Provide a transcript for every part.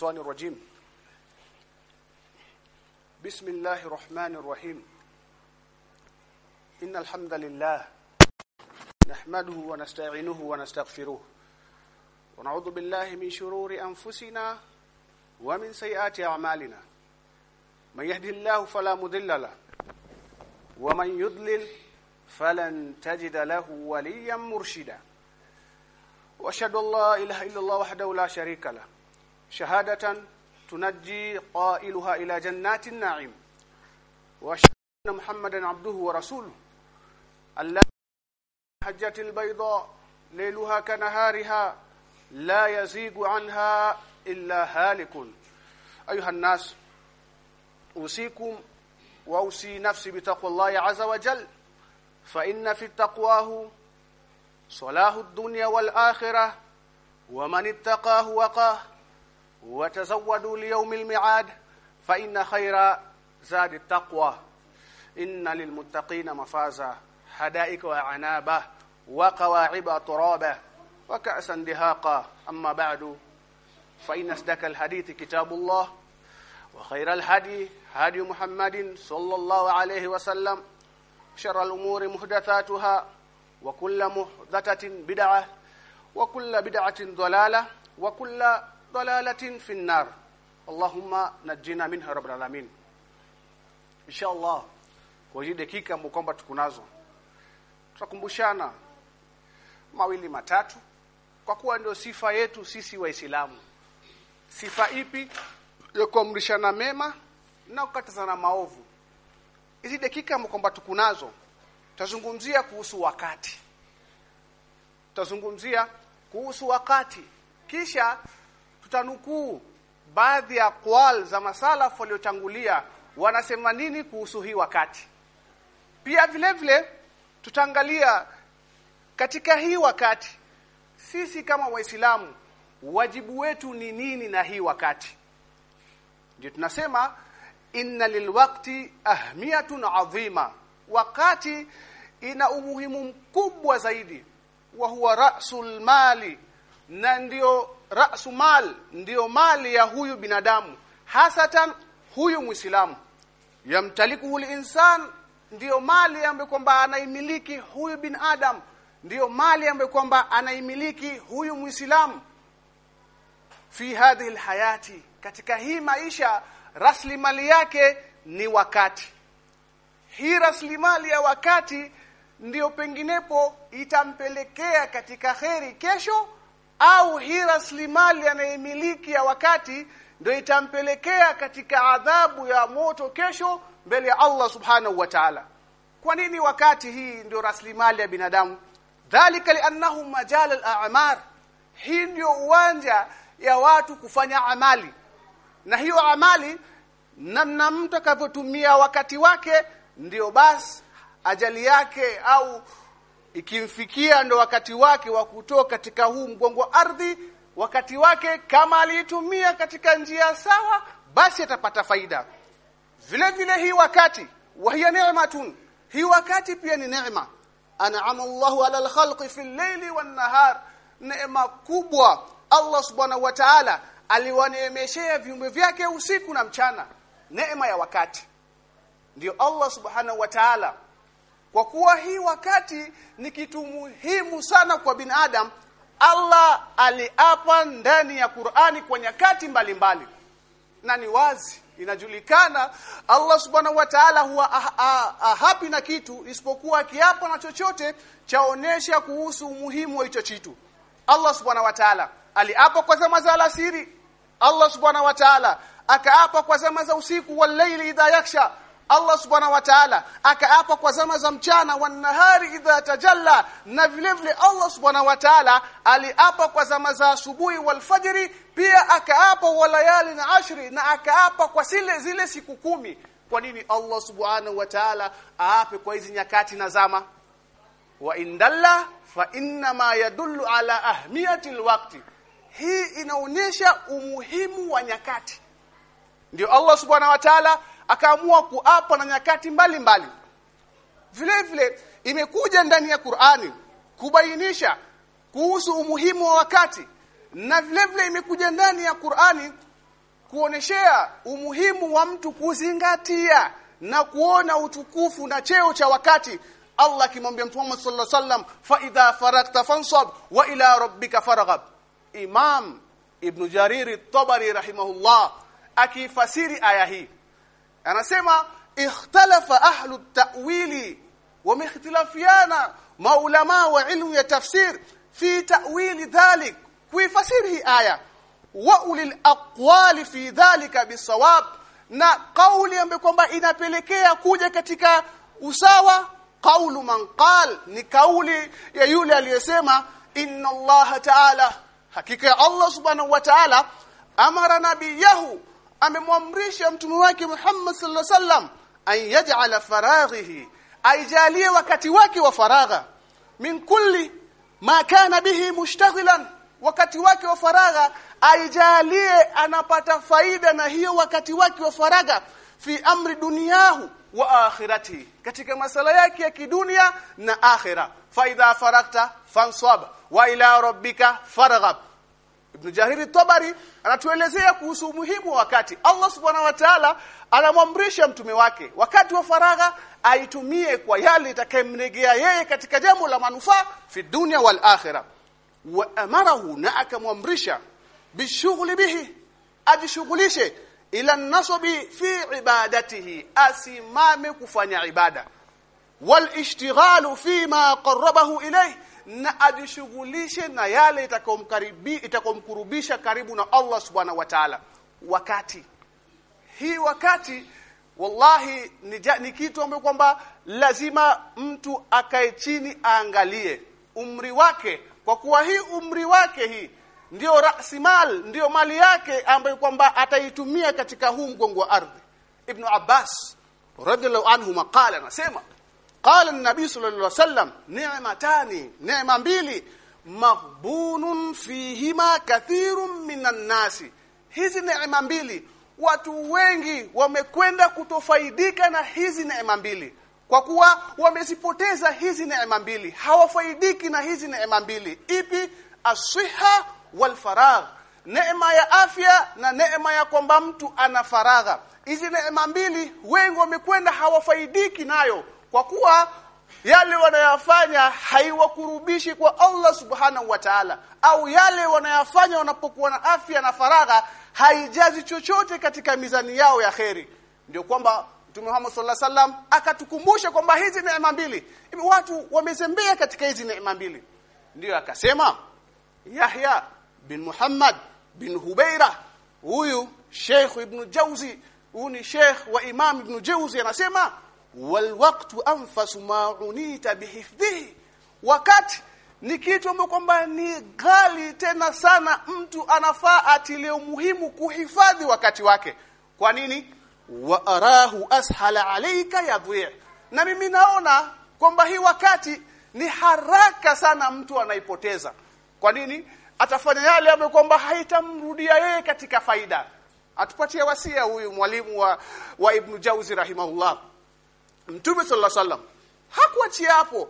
الشيطان الرجيم. بسم الله الرحمن الرحيم. إن الحمد لله نحمده ونستعينه ونستغفره ونعوذ بالله من شرور أنفسنا ومن سيئات أعمالنا. من يهده الله فلا مضل له ومن يضلل فلن تجد له وليا مرشدا. وأشهد أن لا إله إلا الله وحده لا شريك له. شهادة تنجي قائلها إلى جنات النعيم. وأشهد أن محمدا عبده ورسوله. الذي حجة البيضاء ليلها كنهارها لا يزيغ عنها إلا هالك. أيها الناس أوصيكم وأوصي نفسي بتقوى الله عز وجل. فإن في التقواه صلاح الدنيا والآخرة ومن اتقاه وقاه. وتزودوا ليوم الميعاد فإن خير زاد التقوى. إن للمتقين مفازا. حدائق وعنابة وقواعب ترابة وكأسا دهاقا. أما بعد فإن أصدق الحديث كتاب الله وخير الهدي هدي محمد صلى الله عليه وسلم. شر الأمور محدثاتها وكل محدثة بدعة وكل بدعة ضلالة. wa kulla dalalatin fin Allahumma najina minha rabbal alamin. Inshallah kwa hii dakika mkomba tukunazo tutakumbushana mawili matatu kwa kuwa ndio sifa yetu sisi waislamu. Sifa ipi? Ya kuamrishana mema na kukatazana maovu. Hizi dakika mkomba tukunazo tutazungumzia kuhusu wakati. Tutazungumzia kuhusu wakati kisha tutanukuu baadhi ya kwal za masalafu waliotangulia wanasema nini kuhusu hii wakati. Pia vile vile tutaangalia katika hii wakati sisi kama waislamu wajibu wetu ni nini na hii wakati? Ndio tunasema inna lilwaqti ahmiyatun adhima wakati ina umuhimu mkubwa zaidi wa huwa rasul mali na ndio rasu mal ndio mali ya huyu binadamu. Hasatan huyu muislamu. Yamtalikuhu insan ndio mali ambayo kwamba anaimiliki huyu binadam ndio mali ambayo kwamba anaimiliki huyu muislamu. Fi hadhihi alhayati katika hii maisha rasilimali yake ni wakati. Hii rasilimali ya wakati ndiyo penginepo itampelekea katika kheri kesho au hii rasilimali anayemiliki ya wakati ndio itampelekea katika adhabu ya moto kesho mbele ya Allah subhanahu wa ta'ala. Kwa nini wakati hii ndio rasilimali ya binadamu? Dhalika li'annahu majal al-a'mar. Hii ndio uwanja ya watu kufanya amali. Na hiyo amali namna mtu akavyotumia wakati wake ndio basi ajali yake au ikimfikia ndo wakati wake wa kutoka katika huu mgongo ardhi wakati wake kama aliitumia katika njia sawa basi atapata faida. Vile vile hii wakati wahiya neematun hii wakati pia ni neema. An'ama Allahu ala al-khalqi fi al-layli wan-nahar neema kubwa Allah subhanahu wa ta'ala aliwaneemeshea viumbe vyake usiku na mchana. Neema ya wakati. Ndio Allah subhanahu wa ta'ala kwa kuwa hii wakati ni kitu muhimu sana kwa binadamu Allah aliapa ndani ya Qur'ani kwa nyakati mbalimbali. Na ni wazi inajulikana Allah subhanahu wa ta'ala huwa ahapi ah, ah, hapi na kitu isipokuwa kiapo na chochote chaonesha kuhusu umuhimu wa hicho kitu. Allah subhanahu wa ta'ala aliapa kwa zama za alasiri. Allah subhanahu wa ta'ala akaapa kwa zama za usiku wal-layli idha yaksha Allah subhanahu wa ta'ala akaapa kwa zama za mchana wa nahari idha tajalla. Na vile vile Allah subhanahu wa ta'ala aliapa kwa zama za asubuhi wal fajri pia akaapa wa layali na ashri na akaapa kwa zile zile siku kumi. Kwa nini Allah subhanahu wa ta'ala aape kwa hizi nyakati na zama? Wa indalla fa inna ma yadullu ala ahmiyati alwaqti hii inaonyesha umuhimu wa nyakati. Ndio Allah subhanahu wa ta'ala akaamua kuapa na nyakati mbalimbali. Vile vile imekuja ndani ya Qur'ani kubainisha kuhusu umuhimu wa wakati na vile vile imekuja ndani ya Qur'ani kuoneshea umuhimu wa mtu kuzingatia na kuona utukufu na cheo cha wakati. Allah akimwambia Mtume Muhammad sallallahu alaihi wasallam fa idha faragta fansab wa ila rabbika farghab Imam Ibn Jarir at-Tabari rahimahullah akifasiri aya hii anasema ikhtalafa ahlu at-ta'wili wamehtilafiana maulama wa ilmu ya tafsir fi ta'wili dhalik. Kuifasiri hii aya wa ulil aqwali fi dhalika bisawab. Na kauli ambayo kwamba inapelekea kuja katika usawa kaulu man qal ni kauli ya yule aliyesema inna allaha ta'ala hakika ya Allah subhanahu wa ta'ala amara nabiyahu amemwamrisha mtume wake Muhammad sallallahu alaihi wasallam an yaj'ala faraghihi aijalie wakati wake wa faragha. Min kulli ma kana bihi mushtaghilan wakati wake wa faragha aijalie anapata faida na hiyo wakati wake wa faragha fi amri duniyahu wa akhirati katika masala yake ya kidunia na akhira. Faida faragta fansab wa ila rabbika farghab Ibn Jahiri Tabari anatuelezea kuhusu umuhimu wa wakati. Allah Subhanahu wa Ta'ala anamwamrisha mtume wake wakati wa faragha aitumie kwa yale itakayemregea yeye katika jambo la manufaa fi dunya wal akhirah. Wa amarahu na akamwamrisha bishughuli bihi ajishughulishe ila nasabi fi ibadatihi asimame kufanya ibada wal ishtighalu fi ma qarrabahu ilayhi na ajishughulishe na yale itakomkaribi itakomkurubisha karibu na Allah subhanahu wa ta'ala. Wakati. Hii wakati wallahi ni, ni kitu ambacho kwamba lazima mtu akae chini aangalie umri wake. Kwa kuwa hii umri wake hii ndio rasimal ndio mali yake ambayo kwamba ataitumia katika huu mgongo wa ardhi. Ibn Abbas radhiallahu anhu maqala anasema qala an-nabi sallallahu alaihi wasallam ni'matani neema mbili maghbunun fihima kathirun minan nasi hizi neema mbili. watu wengi wamekwenda kutofaidika na hizi neema mbili. kwa kuwa wamezipoteza hizi neema mbili. hawafaidiki na hizi neema mbili. ipi? asiha wal faragh neema ya afya na neema ya kwamba mtu ana faragha hizi neema mbili wengi wamekwenda hawafaidiki nayo kwa kuwa yale wanayafanya haiwakurubishi kwa Allah subhanahu wa ta'ala au yale wanayafanya wanapokuwa na afya na faragha haijazi chochote katika mizani yao ya kheri. Ndio kwamba Mtume Muhammad sallallahu alaihi wasallam akatukumbusha kwamba hizi neema mbili watu wamezembea katika hizi neema mbili. Ndio akasema Yahya bin Muhammad bin Hubeira huyu Sheikh Ibn Jauzi huyu ni Sheikh wa Imam Ibn Jauzi anasema wal waqtu anfasu ma unita bihifdhihi wakati ni kitu ambacho kwamba ni ghali tena sana mtu anafaa atilie umuhimu kuhifadhi wakati wake. Kwa nini? Wa arahu ashala alayka yadhi na mimi naona kwamba hii wakati ni haraka sana mtu anaipoteza. Kwa nini? Atafanya yale ambayo kwamba haitamrudia yeye katika faida. Atupatie wasia huyu mwalimu wa, wa Ibn Jauzi rahimahullah Mtume sallallahu wasallam hakuachia hapo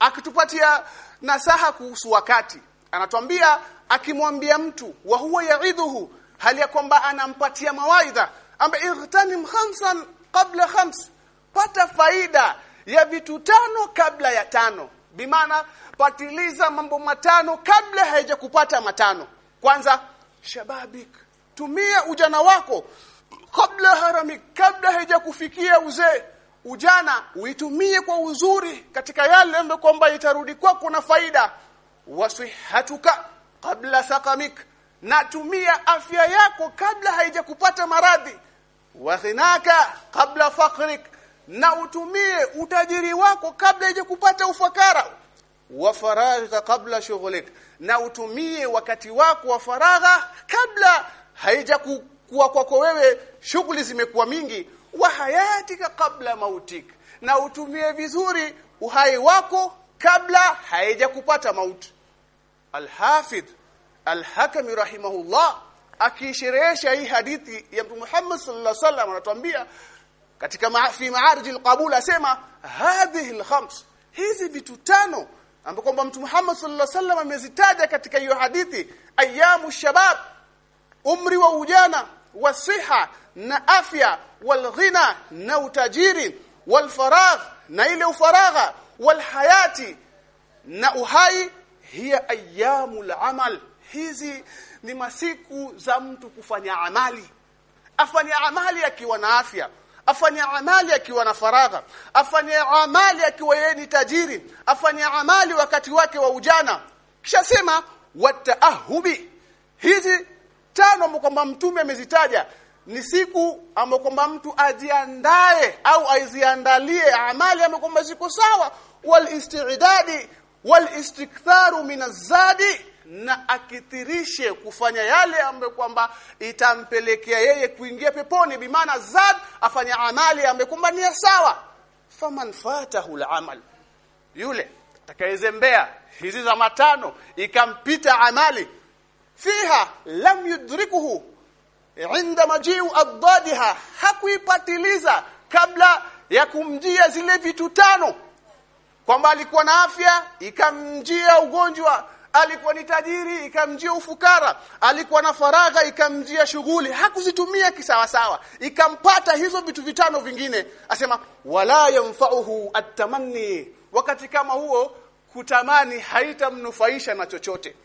akitupatia nasaha kuhusu wakati. Anatuambia akimwambia mtu wa huwa yaidhuhu hali ya kwamba anampatia mawaidha amba igtanim khamsan qabla khams pata faida ya vitu tano kabla ya tano. Bimaana patiliza mambo matano kabla haijakupata matano. Kwanza shababik tumia ujana wako kabla harami kabla haijakufikia uzee ujana uitumie kwa uzuri katika yale ambayo kwamba itarudi kwako na faida. Wasihatuka kabla sakamik. Na tumia afya yako kabla haijakupata maradhi. Waghinaka kabla fakrik. Na utumie utajiri wako kabla haijakupata ufakara. Wa faragha kabla shughlik. Na utumie wakati wako wa faragha kabla haijakuwa kwako wewe shughuli zimekuwa mingi wa hayatika kabla mautik. Na utumie vizuri uhai wako kabla haijakupata mauti. Al-Hafidh Al-Hakami rahimahullah akisherehesha hii hadithi ya Mtume Muhammad sallallahu alaihi wasallam anatuambia katika maafi fi ma'arij al-qabul asema hadhihi al-khams hizi vitu tano ambapo kwamba Mtume Muhammad sallallahu alaihi wasallam amezitaja katika hiyo hadithi ayamu shabab umri wa ujana wasiha na afya walghina na utajiri walfaragh na ile ufaragha walhayati na uhai hiya ayyamul amal. Hizi ni masiku za mtu kufanya amali. Afanye amali akiwa na afya afanye amali akiwa na faragha afanye amali akiwa yeye ni tajiri afanye amali wakati wake wa ujana. Kisha sema wataahubi hizi tano kwamba mtume amezitaja ni siku ambapo kwamba mtu ajiandae au aiziandalie amali ambapo kwamba ziko sawa. Wal istidadi wal istiktharu min azadi na akithirishe kufanya yale ambayo kwamba itampelekea yeye kuingia peponi. Bimaana zad afanya amali ambayo kwamba ni sawa. Faman fatahu al-amal yule atakayezembea hizi za matano ikampita amali fiha lam yudrikuhu. Inda majiu adadiha hakuipatiliza kabla ya kumjia zile vitu tano. Kwamba alikuwa na afya ikamjia ugonjwa alikuwa ni tajiri ikamjia ufukara alikuwa na faragha ikamjia shughuli. Hakuzitumia kisawasawa. Ikampata hizo vitu vitano vingine. Asema wala yanfa'uhu atamanni wakati kama huo kutamani haitamnufaisha na chochote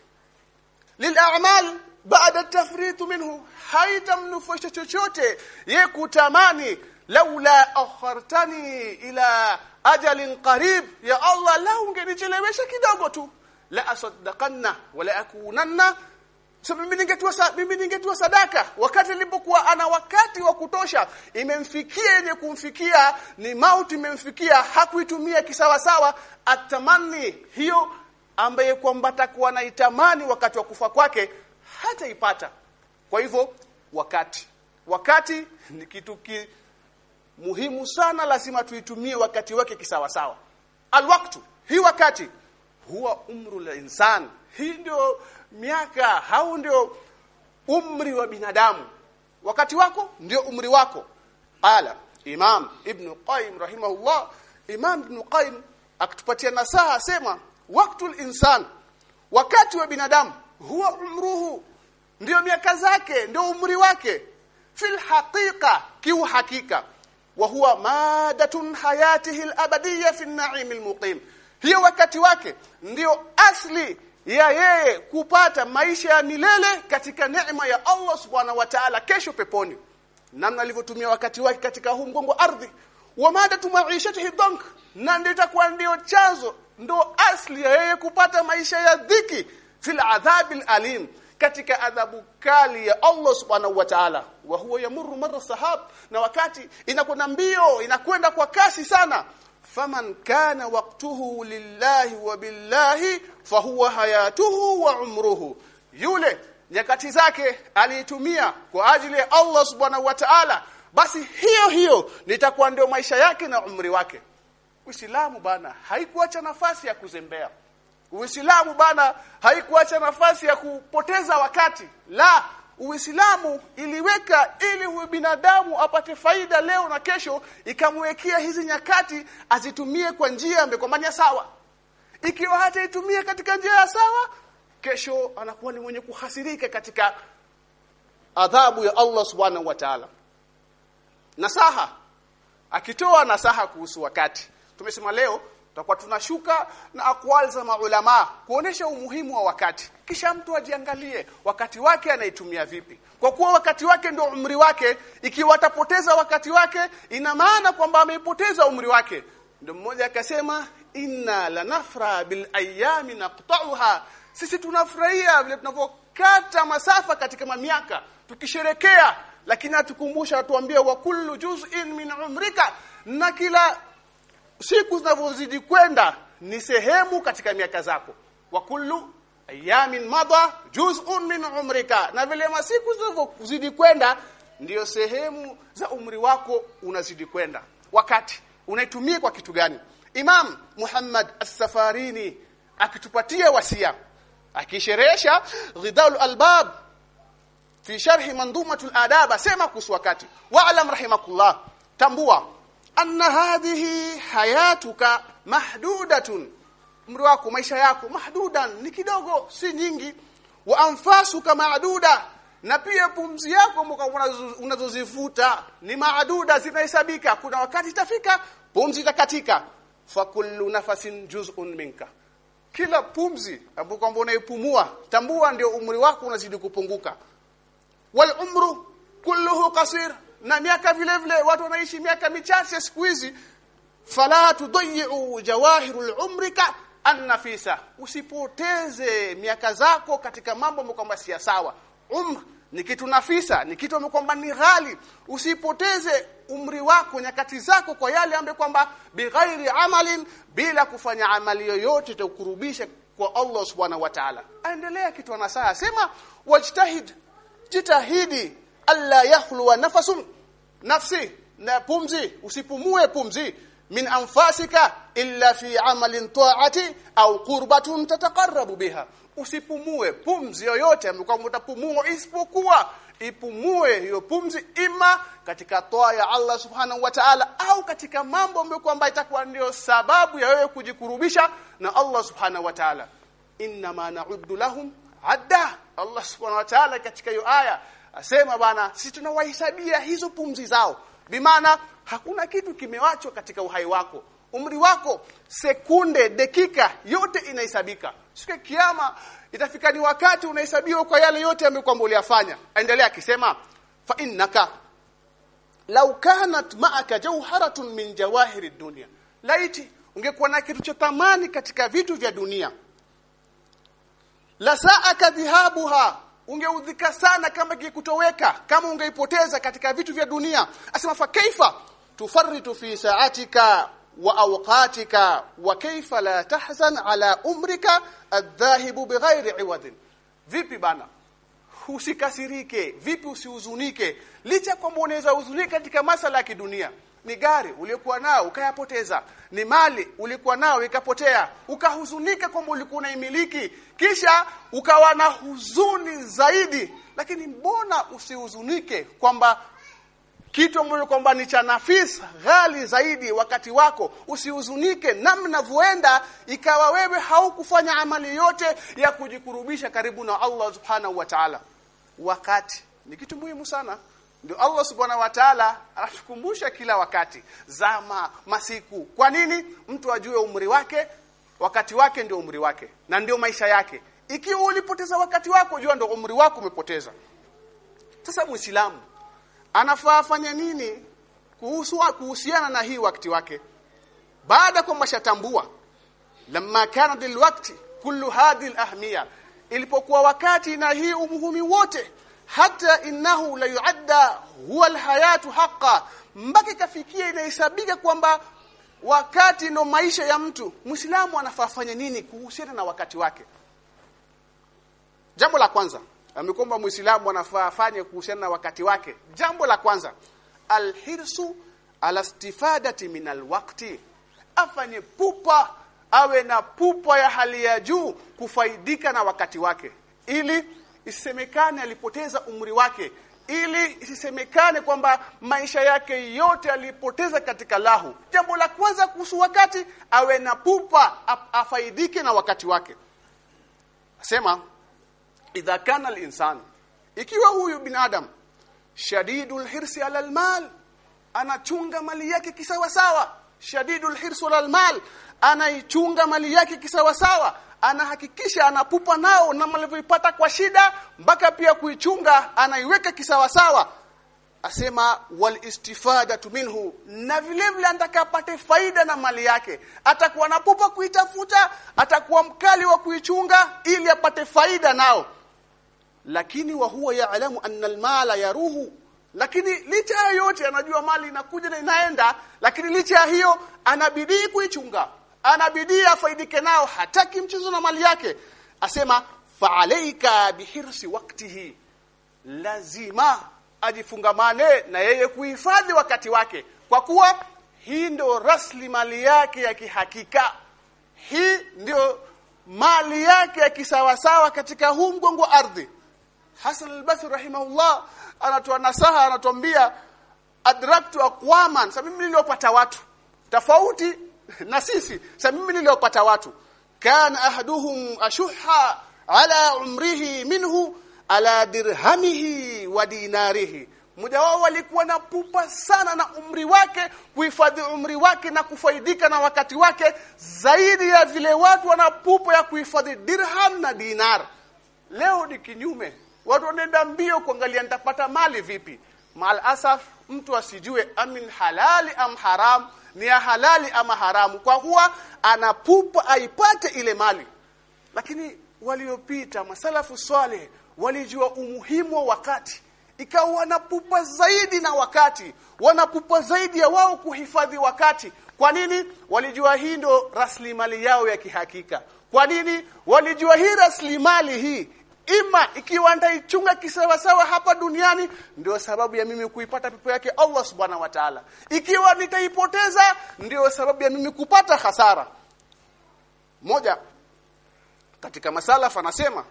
lil'amal baada tafritu minhu haitamnufaisha chochote ye kutamani laula akhartani ila ajalin qarib ya Allah la ungenichelewesha kidogo tu la asaddaqanna wala akunanna mimi ningetoa sadaka wakati nilipokuwa ana wakati wa kutosha imemfikia yenye kumfikia ni mauti imemfikia hakuitumia kisawa sawa atamani hiyo ambaye kwamba atakuwa anaitamani wakati wa kufa kwake hataipata. Kwa hivyo wakati. Wakati ni kitu ki muhimu sana lazima tuitumie wakati wake kisawa sawa alwaktu hii wakati huwa umru la insan. Hii ndio miaka au ndio umri wa binadamu. Wakati wako ndio umri wako. Qala imam ibn qayyim rahimahullah. Imam ibn qayyim akitupatia nasaha asema waktul insan wakati wa binadamu huwa umruhu. Ndio miaka zake ndio umri wake. Fil haqiqa kiuhakika. Wa huwa madatun hayatihi al-abadiyya fi an-na'im al-muqim. Hiyo wakati wake ndio asli ya yeye kupata maisha ya milele katika neema ya Allah subhanahu wa ta'ala kesho peponi. Namna alivyotumia wakati wake katika huu mgongo ardhi. Wa madatu maishatihi dhank na ndio itakuwa ndio chanzo ndio asli ya yeye kupata maisha ya dhiki. Fil adhabil alim katika adhabu kali ya Allah subhanahu wa ta'ala. Wa huwa yamurru marra sahab na wakati inakwenda mbio inakwenda kwa kasi sana. Faman kana waqtuhu lillahi wa billahi fahuwa hayatuhu wa umruhu. Yule nyakati zake aliitumia kwa ajili ya Allah subhanahu wa ta'ala basi hiyo hiyo litakuwa ndio maisha yake na umri wake Uislamu bana haikuacha nafasi ya kuzembea. Uislamu bana haikuacha nafasi ya kupoteza wakati. La Uislamu iliweka ili binadamu apate faida leo na kesho ikamwekea hizi nyakati azitumie kwa njia ambayo sawa. Ikiwa hata itumie katika njia ya sawa kesho anakuwa ni mwenye kuhasirika katika adhabu ya Allah subhanahu wa ta'ala. Nasaha akitoa nasaha kuhusu wakati tumesema leo tutakuwa tunashuka na akwal za maulama kuonesha umuhimu wa wakati. Kisha mtu ajiangalie wakati wake anaitumia vipi. Kwa kuwa wakati wake ndio umri wake ikiwa atapoteza wakati wake ina maana kwamba ameipoteza umri wake. Ndio mmoja akasema inna lanafra bil ayami naqta'uha. Sisi tunafurahia vile tunavyokata masafa katika mamiaka tukisherekea. Lakini atukumbusha atuambie wa kullu juz'in min umrika. Na kila siku zinavyozidi kwenda ni sehemu katika miaka zako. Wa kullu ayamin madha juz'un min umrika. Na vile masiku zinavyozidi kwenda ndiyo sehemu za umri wako unazidi kwenda. Wakati unaitumia kwa kitu gani? Imam Muhammad As-Safarini akitupatia wasia akisherehesha Ghidal Albab fi sharhi mandumatul adab asema kuhusu wakati. Alam rahimakullah tambua anna hadhihi hayatuka mahdudatun. Umri wako maisha yako mahdudan ni kidogo si nyingi. Wa anfasuka maduda na pia pumzi yako unazozivuta ni maduda zinahesabika. Kuna wakati itafika pumzi itakatika. Fa kullu nafasin juz'un minka. Kila pumzi ambapo kwamba unaipumua tambua ndio umri wako unazidi kupunguka. Wal umru kulluhu qasir na miaka vile vile watu wanaishi miaka michache siku hizi. Fala tudayyu jawahirul umrika annafisa usipoteze miaka zako katika mambo kwamba si sawa. Umr ni kitu nafisa ni kitu kwamba ni ghali. Usipoteze umri wako nyakati zako kwa yale ambayo kwamba bighairi amalin bila kufanya amali yoyote itakurubisha kwa Allah subhanahu wa ta'ala. Aendelea kitu anasaa sema wajtahid jitahidi alla yahluwa nafasun nafsi na pumzi usipumue pumzi min anfasika illa fi amalin ta'ati au qurbatun tataqarrabu biha. Usipumue pumzi yoyote ambayo utapumua isipokuwa ipumue hiyo pumzi ima katika toa ya Allah subhanahu wa ta'ala au katika mambo ambayo kwamba itakuwa ndio sababu ya wewe kujikurubisha na Allah subhanahu wa ta'ala. Inna ma na'uddu lahum adda. Allah subhanahu wa ta'ala katika hiyo aya asema bana sisi tunawahesabia hizo pumzi zao. Bimaana hakuna kitu kimewachwa katika uhai wako. Umri wako sekunde dakika yote inahesabika. Siku ya kiyama itafika ni wakati unahesabiwa kwa yale yote ambayo uliyafanya. Endelea akisema fa innaka law kanat ma'aka jawharatun min jawahiri dunya laiti ungekuwa na kitu cha thamani katika vitu vya dunia. La sa'aka dhihabuha ungeudhika sana kama kikutoweka kama ungeipoteza katika vitu vya dunia. Asema fa kaifa tufarritu fi sa'atika wa awqatika wa kaifa la tahzan ala umrika adhahibu bighairi iwadin vipi bana? Usikasirike. Vipi usihuzunike licha kwamba unaweza huzunika katika masala ya kidunia ni gari uliokuwa nao ukayapoteza. Ni mali ulikuwa nao ikapotea. Ukahuzunika kwamba ulikuwa unaimiliki. Kisha ukawa na huzuni zaidi. Lakini mbona usihuzunike kwamba kitu ambacho kwamba ni cha nafis ghali zaidi wakati wako? Usihuzunike namna vuenda ikawa wewe haukufanya amali yote ya kujikurubisha karibu na Allah subhanahu wa ta'ala. Wakati ni kitu muhimu sana ndio Allah subhanahu wa ta'ala anatukumbusha kila wakati. Zama masiku. Kwa nini? Mtu ajue umri wake wakati wake ndio umri wake na ndio maisha yake. Ikiwa ulipoteza wakati wako jua ndio umri wako umepoteza. Sasa muislamu anafaa afanye nini kuhusu kuhusiana na hii wakati wake? Baada kwa mashatambua lamma kana dilwakti kullu hadhihi alahmiya ilipokuwa wakati na hii umuhimu wote hata innahu la yuadda huwa alhayatu haqa mpaka ikafikia inahesabika kwamba wakati ndo maisha ya mtu muislamu anafanya nini kuhusiana na wakati wake? Jambo la kwanza amekomba muislamu anafaa afanye kuhusiana na wakati wake. Jambo la kwanza alhirsu ala istifadati min alwaqti afanye pupa awe na pupa ya hali ya juu kufaidika na wakati wake ili isisemekane alipoteza umri wake ili isisemekane kwamba maisha yake yote alipoteza katika lahu. Jambo la kwanza kuhusu wakati awe na pupa afaidike na wakati wake. Asema idha kana al-insan ikiwa huyu binadam shadidul hirsi ala al-mal anachunga mali yake kisawasawa. Shadidul hirsi ala al-mal anaichunga mali yake kisawasawa anahakikisha anapupa nao na malivyoipata kwa shida mpaka pia kuichunga anaiweka kisawasawa. Asema wal istifadatu minhu na vile vile atakapate faida na mali yake. Atakuwa napupa kuitafuta atakuwa mkali wa kuichunga ili apate faida nao. Lakini wa huwa yaalamu anna almala yaruhu. Lakini licha ya yote anajua mali inakuja na inaenda lakini licha ya hiyo anabidii kuichunga anabidii afaidike nao hataki mchezo na mali yake. Asema faalaika bihirsi waktihi lazima ajifungamane na yeye kuhifadhi wakati wake kwa kuwa hii ndio rasilimali yake ya kihakika. Hii ndio mali yake ya kisawasawa katika huu mgongo ardhi. Hasan al-Basri rahimahullah anatoa nasaha anatuambia adraktu aqwaman sababu mimi niliopata watu tofauti na sisi sasa mimi niliopata watu kana ahaduhum ashuha ala umrihi minhu ala dirhamihi wa dinarihi. Mmoja wao walikuwa na pupa sana na umri wake kuhifadhi umri wake na kufaidika na wakati wake zaidi ya vile watu wana pupa ya kuhifadhi dirham na dinar. Leo ni kinyume. Watu wanaenda mbio kuangalia nitapata mali vipi. Mal asaf mtu asijue amin halali am haram ni ya halali ama haramu. Kwa kuwa anapupa aipate ile mali. Lakini waliopita masalafu swale walijua umuhimu wa wakati. Ikawa wanapupa zaidi na wakati. Wanapupa zaidi ya wao kuhifadhi wakati. Kwa nini? Walijua hii ndo rasilimali yao ya kihakika. Kwa nini? Walijua hii rasilimali hii ima ikiwa ndaichunga kisawasawa hapa duniani ndio sababu ya mimi kuipata pepo yake Allah subhanahu wa ta'ala. Ikiwa nitaipoteza ndio sababu ya mimi kupata hasara. Moja katika masalaf anasema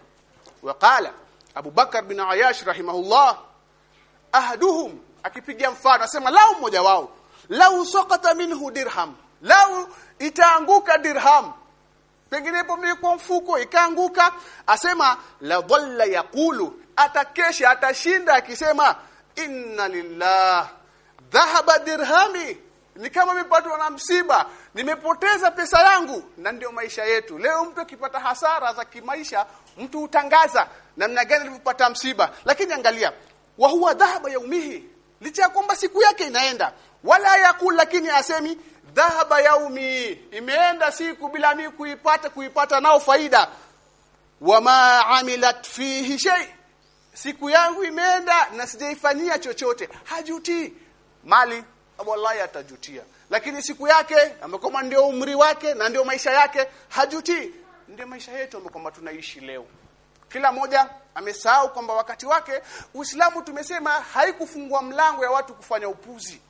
waqala Abu Bakar bin Ayash rahimahullah ahaduhum akipiga mfano asema lau mmoja wao lau sokata minhu dirham lau itaanguka dirham pengine mlikuwa mfuko ikaanguka asema la dhalla yaqulu. Atakesha atashinda akisema inna lillah dhahaba dirhami. Ni kama nimepatwa na msiba nimepoteza pesa yangu na ndio maisha yetu. Leo mtu akipata hasara za kimaisha mtu utangaza namna gani alivyopata msiba. Lakini angalia wa huwa dhahaba yaumihi licha ya kwamba siku yake inaenda wala yakul lakini asemi dhahaba yaumi imeenda siku bila mimi kuipata kuipata nao faida. Wama amilat fihi shay siku yangu imeenda na sijaifanyia chochote. Hajuti. Mali wallahi atajutia. Lakini siku yake amekoma ndio umri wake na ndio maisha yake hajuti. Ndio maisha yetu amekoma tunaishi leo. Kila moja amesahau kwamba wakati wake Uislamu tumesema haikufungua mlango ya watu kufanya upuzi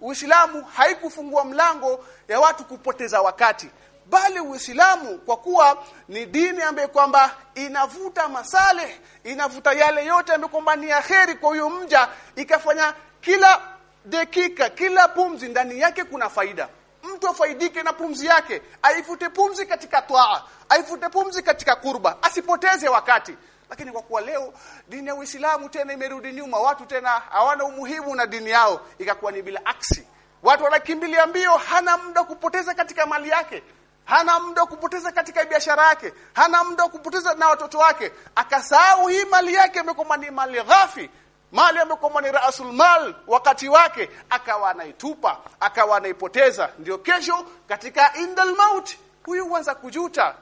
Uislamu haikufungua mlango ya watu kupoteza wakati. Bali Uislamu kwa kuwa ni dini ambayo kwamba inavuta masale inavuta yale yote ambayo kwamba ni yaheri kwa huyo mja ikafanya kila dakika kila pumzi ndani yake kuna faida. Mtu afaidike na pumzi yake aifute pumzi katika twaa aifute pumzi katika kurba asipoteze wakati lakini kwa kuwa leo dini ya Uislamu tena imerudi nyuma watu tena hawana umuhimu na dini yao ikakuwa ni bila aksi. Watu wanakimbilia mbio hana muda kupoteza katika mali yake hana muda kupoteza katika biashara yake hana muda kupoteza na watoto wake. Akasahau hii mali yake imekuwa ni mali ghafi mali amekuwa ni rasul mal wakati wake. Akawa anaitupa akawa anaipoteza. Ndio kesho katika indal maut huyu huanza kujuta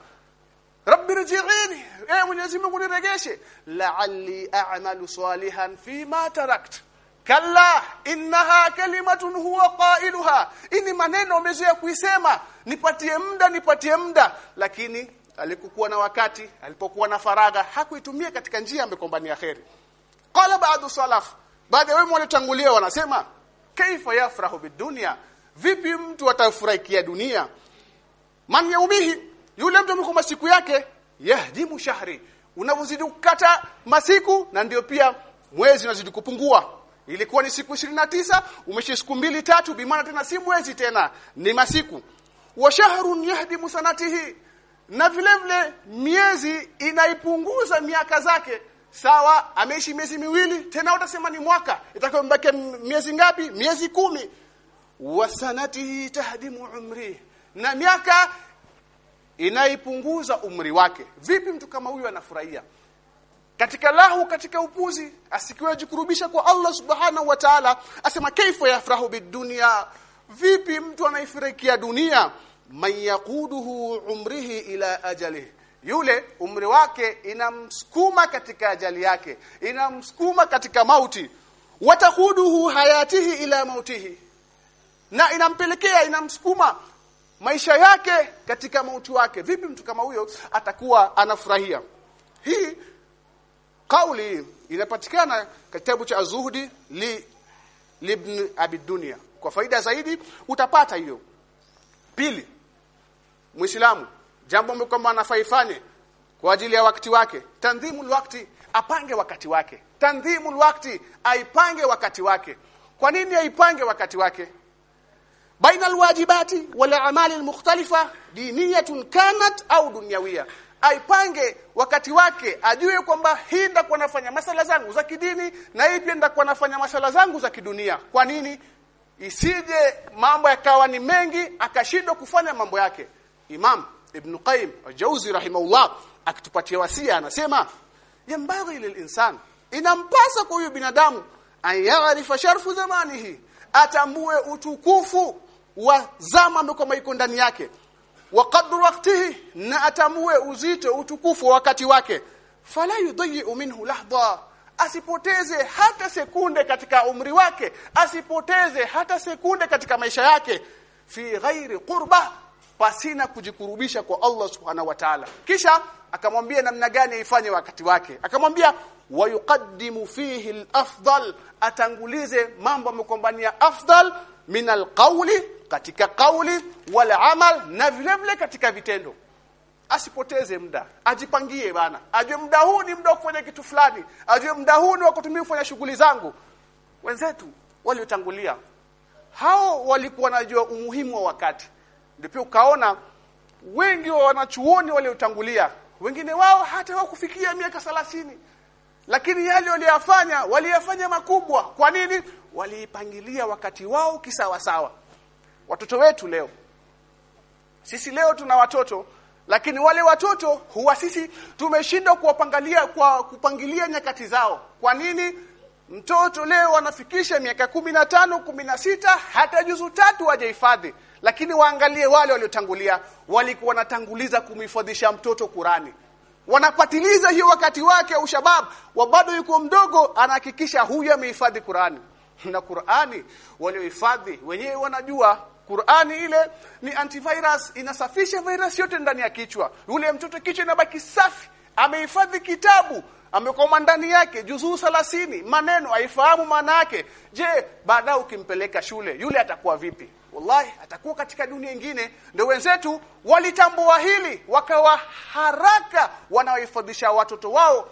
rabbi rji'ini eh mwenyezi Mungu niregeshe la'alli a'malu salihan fima tarakt. Kalla innaha kalimatun huwa qailuha. Ini maneno umezoea kuisema. Nipatie muda nipatie muda. Lakini alikuwa na wakati alipokuwa na faraga hakuitumia katika njia amekombania kheri. Qala ba'du salaf. Baada wao waliotangulia wanasema kaifa yafrahu bidunya vipi mtu atafurahikia dunia? Man yaumihi yule mtu amekuwa siku yake yahdimu shahri. Unavozidi kukata masiku na ndio pia mwezi unazidi kupungua. Ilikuwa ni siku tisa umeshi siku mbili tatu bimaana tena si mwezi tena ni masiku. Wa shahrun yahdimu sanatihi. Na vile vile miezi inaipunguza miaka zake. Sawa ameishi miezi miwili tena utasema ni mwaka. Itakayombaki miezi ngapi? Miezi kumi. Wa sanatihi tahdimu umri. Na miaka inaipunguza umri wake. Vipi mtu kama huyu anafurahia? Katika lahu katika upuzi asikiwe jikurubisha kwa Allah subhanahu wa ta'ala asema kaifa yafrahu bidunya vipi mtu anaifurahikia dunia? Man yaquduhu umrihi ila ajalihi. Yule umri wake inamsukuma katika ajali yake inamsukuma katika mauti. Watakuduhu hayatihi ila mautihi. Na inampelekea inamsukuma maisha yake katika mauti wake. Vipi mtu kama huyo atakuwa anafurahia? Hii kauli inapatikana kitabu cha Zuhudi li ibn abidunia kwa faida zaidi utapata hiyo. Pili Muislamu jambo kwamba anafaifanye kwa ajili ya wakati wake. Tandhimu wakati apange wakati wake. Tandhimu wakati aipange wakati wake. Kwa nini aipange wakati wake baina alwajibati wal a'mali almukhtalifa diniyatun kanat au dunyawia aipange wakati wake ajue kwamba hii ndakuwa nafanya masala zangu za kidini na hii pia ndakuwa nafanya masala zangu za kidunia. Kwa nini? Isije mambo yakawa ni mengi akashindwa kufanya mambo yake. Imam Ibn Qayyim al-Jawzi rahimahullah akitupatia wasia anasema yambaghi lilinsan inampasa kwa huyu binadamu ayarifa sharfu zamanihi atambue utukufu wa zama ambako iko ndani yake. Wa qadru waqtihi na atambue uzito utukufu wa wakati wake. Fala yudhi'u minhu lahdha asipoteze hata sekunde katika umri wake asipoteze hata sekunde katika maisha yake. Fi ghairi qurba pasina kujikurubisha kwa Allah subhanahu wa ta'ala. Kisha akamwambia namna gani aifanye wakati wake. Akamwambia wayuqaddimu fihi al-afdal atangulize mambo amekombania afdal min al-qawli katika kauli wala amal na vile vile katika vitendo. Asipoteze muda. Ajipangie bana. Ajue muda huu ni muda wa kufanya kitu fulani. Ajue muda huu ni wa kutumia kufanya shughuli zangu. Wenzetu waliotangulia hao walikuwa wanajua umuhimu wa wakati. Ndipo ukaona wengi wa wanachuoni waliotangulia wengine wao hata hawakufikia miaka 30 lakini yale waliyafanya waliyafanya makubwa. Kwa nini? Waliipangilia wakati wao kisawasawa. sawa watoto wetu leo. Sisi leo tuna watoto lakini wale watoto huwa sisi tumeshindwa kuwapangalia kwa kupangilia nyakati zao. Kwa nini? Mtoto leo anafikisha miaka tano sita hata juzu tatu hajahifadhi lakini waangalie wale waliotangulia. Walikuwa wanatanguliza kumhifadhisha mtoto Kurani wanapatiliza hiyo wakati wake ushabab wa bado yuko mdogo anahakikisha huyu amehifadhi Kurani na Qur'ani waliohifadhi wenyewe wanajua Qur'ani ile ni antivirus inasafisha virus yote ndani ya kichwa. Yule mtoto kichwa inabaki safi amehifadhi kitabu amekoma ndani yake juzuu 30 maneno aifahamu maana yake. Je baadaye ukimpeleka shule yule atakuwa vipi? Wallahi atakuwa katika dunia nyingine ndio wenzetu walitambua hili wakawa haraka wanaohifadhisha watoto wao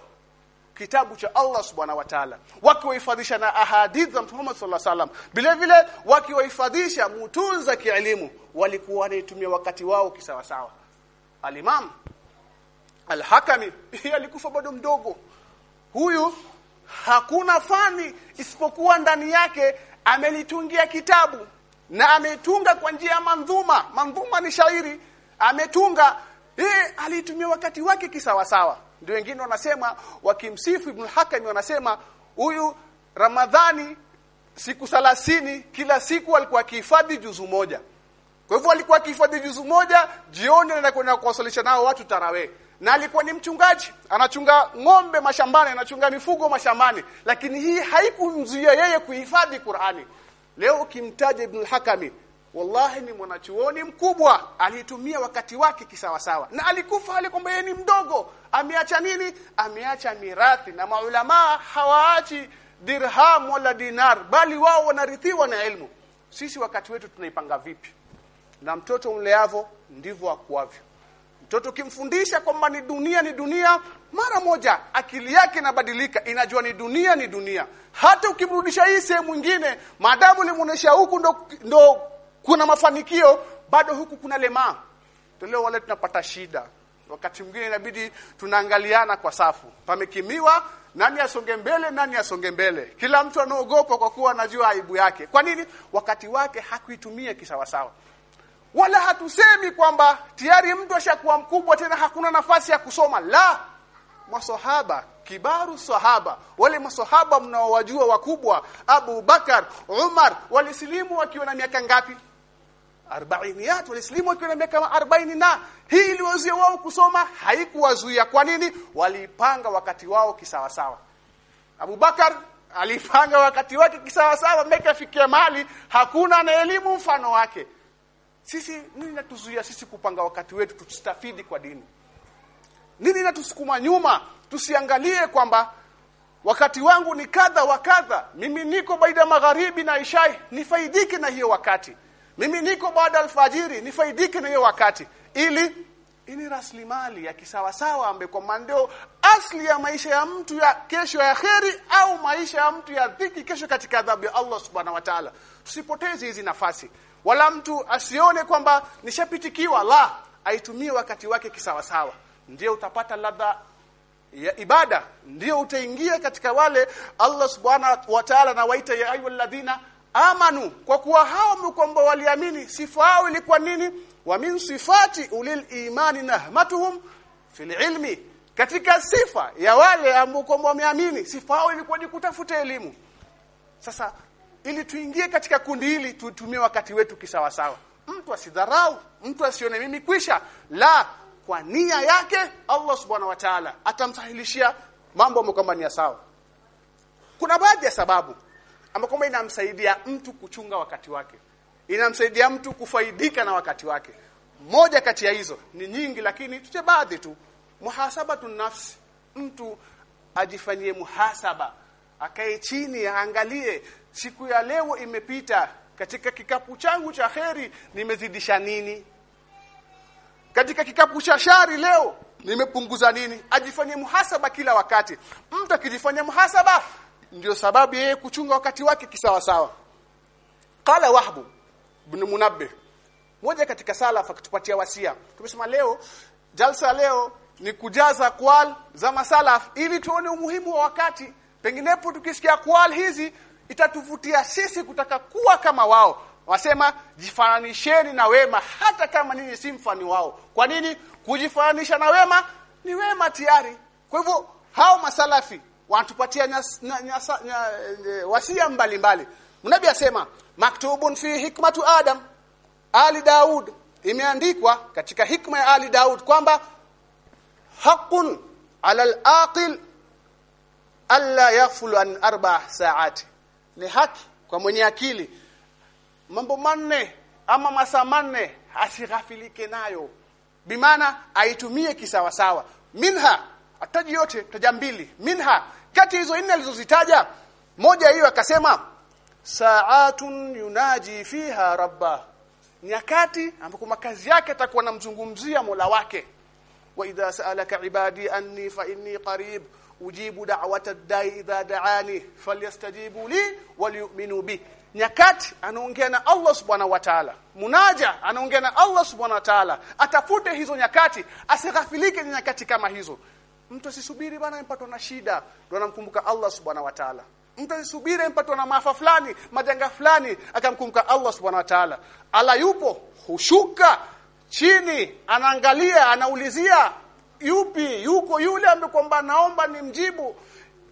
kitabu cha Allah subhanahu wa ta'ala wakiwahifadhisha na ahadith za Mtume Muhammad sallallahu alaihi wasallam. Vile vile wakiwahifadhisha mutunza kielimu walikuwa wanaitumia wakati wao kisawasawa. Sawa alimam al-Hakami alikufa bado mdogo. Huyu hakuna fani isipokuwa ndani yake amelitungia kitabu na ametunga kwa njia ya mandhuma. Mandhuma ni shairi. Ametunga. Eh alitumia wakati wake kisawasawa ndio wengine wanasema wakimsifu Ibn Hakami wanasema huyu Ramadhani siku salasini kila siku alikuwa akihifadhi juzu moja. Kwa hivyo alikuwa akihifadhi juzu moja jioni anakwenda kuwasalisha nao watu tarawee na alikuwa ni mchungaji anachunga ng'ombe mashambani anachunga mifugo mashambani. Lakini hii haikumzuia yeye kuhifadhi Qur'ani. Leo ukimtaja Ibn Hakami wallahi ni mwanachuoni mkubwa. Alitumia wakati wake kisawasawa. Na alikufa alikwamba yeye ni mdogo. Ameacha nini? Ameacha mirathi. Na maulama hawaachi dirham wala dinar bali wao wanarithiwa na elimu sisi wakati wetu tunaipanga vipi? Na mtoto mleavo ndivyo akuavyo. Mtoto kimfundisha kwamba ni dunia ni dunia mara moja akili yake inabadilika. Inajua ni dunia ni dunia. Hata ukimrudisha hii sehemu nyingine maadamu limuonesha huku ndo, ndo kuna mafanikio bado huku kuna lemaa. Leo wale tunapata shida. Wakati mwingine inabidi tunaangaliana kwa safu. Pamekimiwa nani asonge mbele nani asonge mbele? Kila mtu anaogopa kwa kuwa anajua aibu yake. Kwa nini? Wakati wake hakuitumia kisawasawa. Wala hatusemi kwamba tayari mtu ashakuwa mkubwa tena hakuna nafasi ya kusoma. La! Masahaba kibaru sahaba wale masahaba mnaowajua wakubwa Abu Bakar Umar walisilimu wakiwa na miaka ngapi arbainiyat walislimu wakiwa na miaka 40 na hii iliwazuia wao kusoma haikuwazuia. Kwa nini? Walipanga wakati wao kisawasawa. Abubakar alipanga wakati wake kisawasawa mpaka afikia mahali hakuna na elimu mfano wake. Sisi nini natuzuia sisi kupanga wakati wetu tustafidi kwa dini? Nini natusukuma nyuma? Tusiangalie kwamba wakati wangu ni kadha wa kadha. Mimi niko baida magharibi na ishai nifaidike na hiyo wakati mimi niko baada alfajiri nifaidike na hiyo wakati. Ili ini rasilimali ya kisawasawa ambaye kwa mandeo asli ya maisha ya mtu ya kesho ya kheri au maisha ya mtu ya dhiki kesho katika adhabu ya Allah subhanahu wa ta'ala. Tusipoteze hizi nafasi. Wala mtu asione kwamba nishapitikiwa. La aitumie wakati wake kisawasawa. Ndio utapata ladha ya ibada. Ndio utaingia katika wale Allah subhanahu wa ta'ala na waita ya ayyuhalladhina amanu kwa kuwa hao kwamba waliamini sifa yao ilikuwa nini? Wa min sifati ulil imani nahmatuhum fil ilmi katika sifa ya wale ambao wameamini sifa yao ilikuwa ni kutafuta elimu. Sasa ili tuingie katika kundi hili tutumie wakati wetu kisawasawa. Mtu asidharau mtu asione mimi kwisha. La kwa nia yake Allah subhanahu wa ta'ala atamsahilishia mambo ambayo kwamba ni sawa. Kuna baadhi ya sababu ambapo kwamba inamsaidia mtu kuchunga wakati wake. Inamsaidia mtu kufaidika na wakati wake. Moja kati ya hizo ni nyingi lakini tute baadhi tu. Muhasabatu nafsi. Mtu ajifanyie muhasaba. Akae chini aangalie. Siku ya leo imepita. Katika kikapu changu cha kheri nimezidisha nini? Katika kikapu cha shari leo nimepunguza nini? Ajifanyie muhasaba kila wakati. Mtu akijifanya muhasaba ndio sababu yeye kuchunga wakati wake kisawa sawa qala wahbu ibn munabbih moja katika salaf akitupatia wasia. Tumesema leo jalsa leo ni kujaza kwal za masalaf ili tuone umuhimu wa wakati. Penginepo tukisikia kwal hizi itatuvutia sisi kutaka kuwa kama wao. Wasema jifananisheni na wema hata kama ninyi si mfani wao. Kwa nini? Kujifananisha na wema ni wema tayari. Kwa hivyo hao masalafi wanatupatia nyas, wasia mbalimbali mnabi asema maktubun fi hikmatu adam. Ali daud imeandikwa katika hikma ya ali daud kwamba haqqun ala al-aqil alla yaghfulu an arba saati ni haki kwa mwenye akili. Mambo manne ama masaa manne asighafilike nayo. Bimana aitumie kisawasawa. Minha ataji yote taja mbili. Minha kati hizo nne alizozitaja moja hiyo akasema saatun yunaji fiha rabba. Nyakati ambapo makazi yake atakuwa namzungumzia Mola wake. Wa idha sa'alaka ibadi anni fa inni qarib ujibu da'wata ad-da'i idha da'ani falyastajibu li walyu'minu bi. Nyakati anaongea na Allah subhanahu wa ta'ala. Munaja anaongea na Allah subhanahu wa ta'ala. Atafute hizo nyakati asighafilike nyakati kama hizo mtu asisubiri bwana mpatwa na shida ndio anamkumbuka Allah subhanahu wa ta'ala. Mtu asisubiri mpatwa na maafa fulani majanga fulani akamkumbuka Allah subhanahu wa ta'ala. Ala yupo hushuka chini anaangalia anaulizia yupi yuko yule ambaye kwamba naomba nimjibu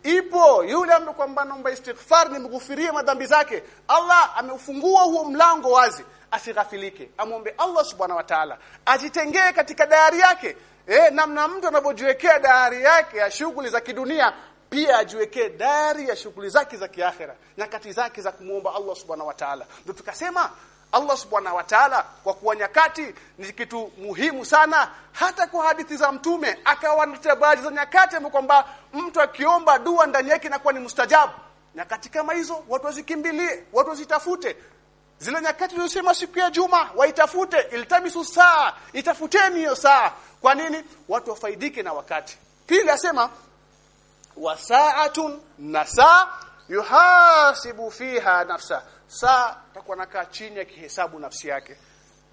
ipo yule ambaye kwamba naomba istighfar nimghufirie madhambi zake. Allah ameufungua huo mlango wazi asighafilike. Amwombe Allah subhanahu wa ta'ala. Ajitengee katika dayari yake. Eh namna mtu anavyojiwekea dayari yake ya shughuli za kidunia pia ajiwekee dayari ya shughuli zake za kiakhera nyakati zake za kumuomba Allah subhanahu wa ta'ala. Ndio tukasema Allah subhanahu wa ta'ala kwa kuwa nyakati ni kitu muhimu sana hata kwa hadithi za mtume akawa za nyakati kwamba mtu akiomba dua ndani yake inakuwa ni mustajabu. Nyakati kama hizo watu wazikimbilie watu wazitafute. Zile nyakati tulisema siku ya juma waitafute. Iltamisu saa itafuteni hiyo saa. Kwa nini? Watu wafaidike na wakati. Pili asema wasaatun na saa yuhasibu fiha nafsa saa takuwa nakaa chini akihesabu nafsi yake.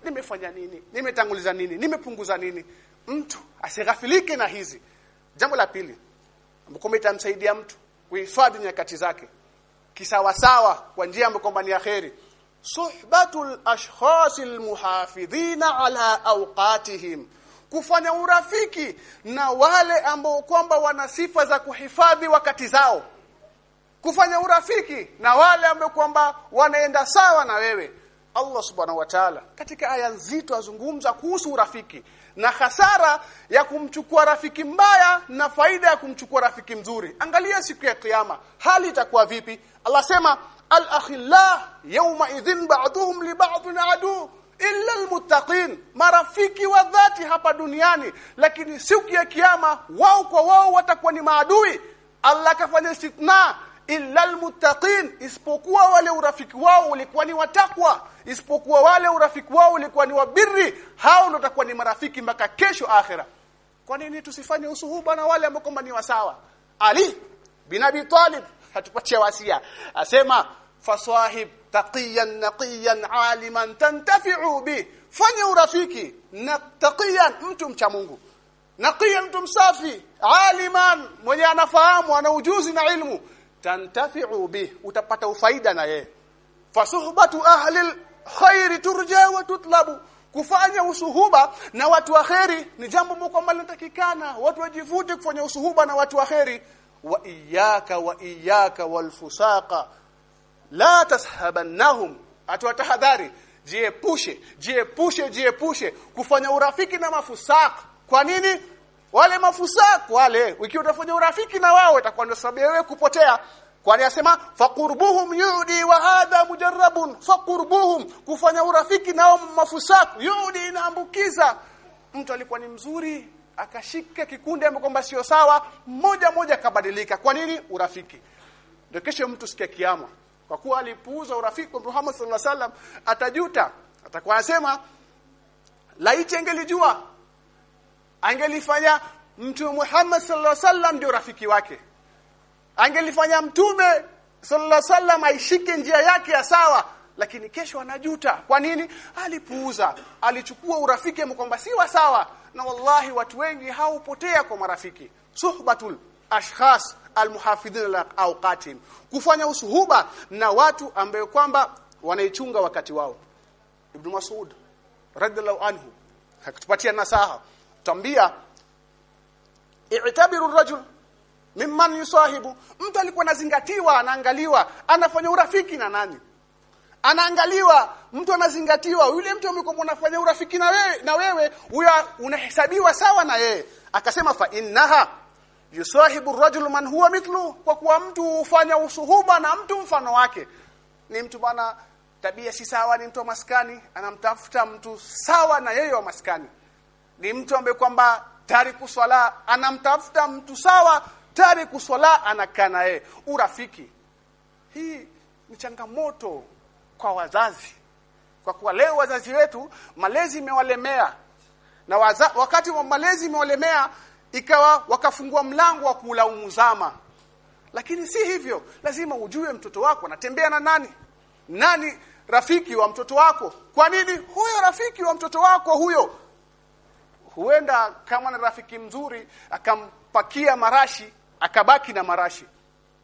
Nimefanya nini? Nimetanguliza nini? Nimepunguza nini? Mtu asighafilike na hizi. Jambo la pili ambapo itamsaidia mtu kuhifadhi nyakati zake. Kisawasawa kwa njia ambayo kwamba ni yaheri suhbatul ashkhasil muhafidhina ala awqatihim. Kufanya urafiki na wale ambao kwamba wana sifa za kuhifadhi wakati zao kufanya urafiki na wale ambao kwamba wanaenda sawa na wewe. Allah subhanahu wa ta'ala katika aya nzito azungumza kuhusu urafiki na hasara ya kumchukua rafiki mbaya na faida ya kumchukua rafiki mzuri. Angalia siku ya kiyama hali itakuwa vipi? Allah sema al-akhillah yawma idhin ba'dhum li ba'dhin adu illa almuttaqin. Marafiki wa dhati hapa duniani lakini siku ya kiyama wao kwa wao watakuwa ni maadui. Allah kafanya istithna illa almuttaqin isipokuwa wale urafiki wao ulikuwa ni watakwa isipokuwa wale urafiki wao ulikuwa ni wabirri hao ndio watakuwa ni marafiki mpaka kesho akhera. Kwa nini tusifanye usuhuba na wale ambao kwamba ni wasawa ali bin abi talib hatupatia wasia asema faswahib taqiyan naqiyan aliman tantafi'u bi. Fanya urafiki na taqiyan mtu mcha Mungu. Naqiyan mtu msafi aliman mwenye anafahamu ana ujuzi na ilmu tantafi'u bi utapata ufaida na yeye. Fasuhbatu ahli khairi turja wa tutlabu. Kufanya usuhuba na watu waheri ni jambo kwamba linatakikana. Watu wajivute kufanya usuhuba na watu waheri wa iyyaka wa iyyaka walfusaqa la tashabannahum. Atawatahadhari jiepushe jiepushe jiepushe kufanya urafiki na mafusak kwa nini wale mafusak wale. Ikiwa utafanya urafiki na wao itakuwa ndio sababu wewe kupotea. Kwani asema faqurbuhum yudi wa hadha mujarrabun. Faqurbuhum kufanya urafiki nao mafusak yudi inaambukiza. Mtu alikuwa ni mzuri akashika kikundi ambacho kwamba sio sawa moja moja kabadilika kwa nini? Urafiki. Ndio kesho mtu sikia kiama kwa kuwa alipuuza urafiki wa Muhammad sallallahu alaihi wasallam atajuta atakuwa anasema laiti angelijua angelifanya mtume Muhammad sallallahu alaihi wasallam ndio rafiki wake. Angelifanya mtume sallallahu alaihi wasallam aishike njia yake ya sawa lakini kesho anajuta. Kwa nini? Alipuuza. Alichukua urafiki kwamba si wa sawa. Na wallahi watu wengi haupotea kwa marafiki. Suhbatul ashkhas almuhafidhin alawqatim kufanya usuhuba na watu ambayo kwamba wanaichunga wakati wao. Ibn mas'ud radhiallahu anhu hakutupatia nasaha tambia i'tabiru rajul mimman yusahibu. Mtu alikuwa anazingatiwa anaangaliwa anafanya urafiki na nani? Anaangaliwa mtu anazingatiwa yule mtu ambaye unafanya urafiki na wewe na wewe huyo unahesabiwa sawa na yeye. Akasema fa innaha yusahibu rajul man huwa mithlu kwa kuwa mtu hufanya usuhuba na mtu mfano wake. Ni mtu bana tabia si sawa ni mtu maskani anamtafuta mtu sawa na yeye wa maskani ni mtu ambaye kwamba tariku kuswala anamtafuta mtu sawa tariku kuswala anakaa naye. Urafiki. Hii ni changamoto kwa wazazi. Kwa kuwa leo wazazi wetu malezi imewalemea. Na waza, wakati wa malezi imewalemea ikawa wakafungua mlango wa kulaumu zama. Lakini si hivyo. Lazima ujue mtoto wako anatembea na nani. Nani rafiki wa mtoto wako? Kwa nini? Huyo rafiki wa mtoto wako huyo huenda kama ni rafiki mzuri akampakia marashi akabaki na marashi.